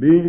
بئس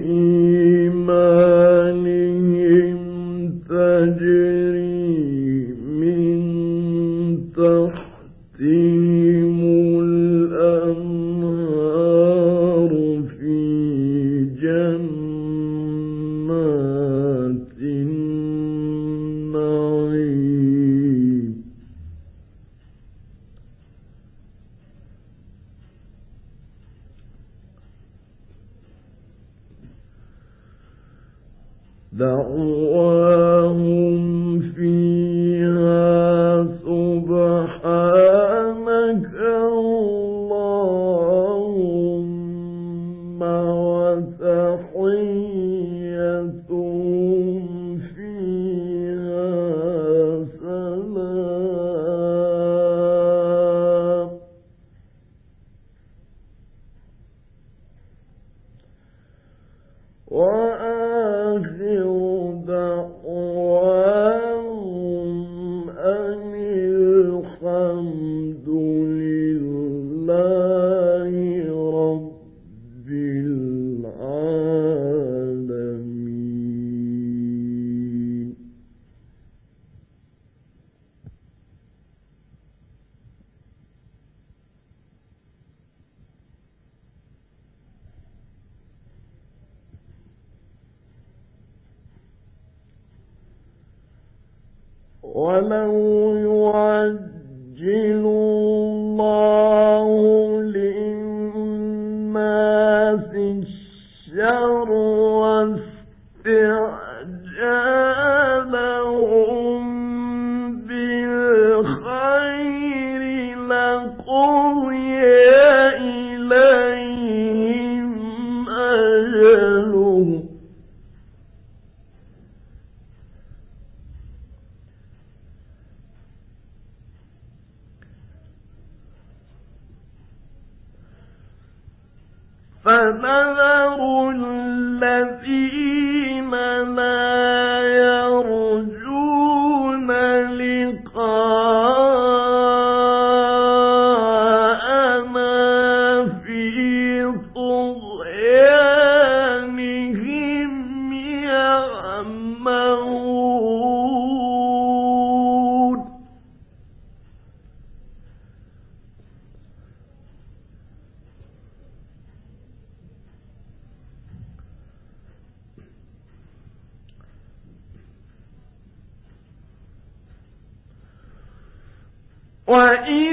the فنذر الذي وَإِنْ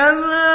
كذلك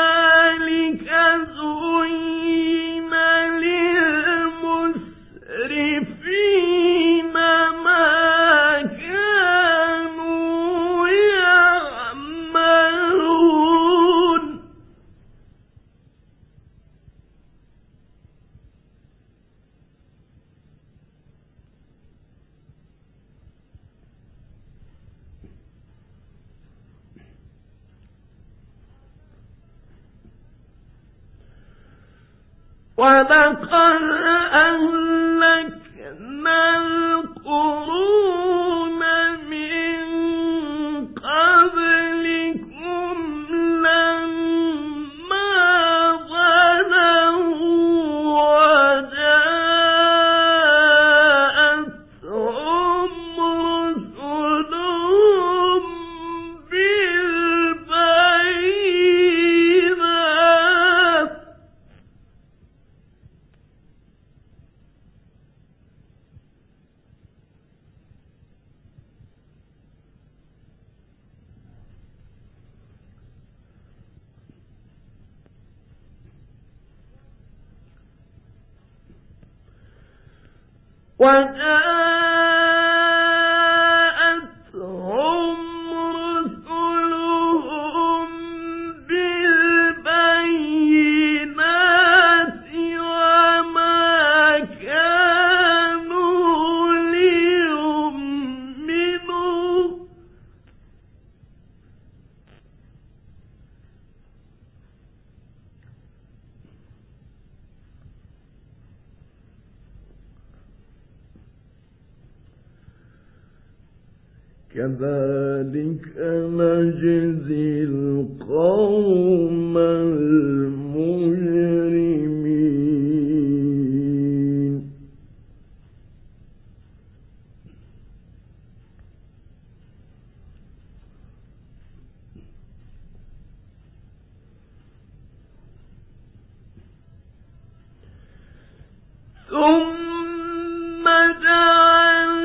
ولقد أهلكنا القرون وجاءتهم كذلك نجزي القوم المجرمين. ثم جعلناكم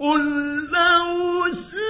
قل لو سمعت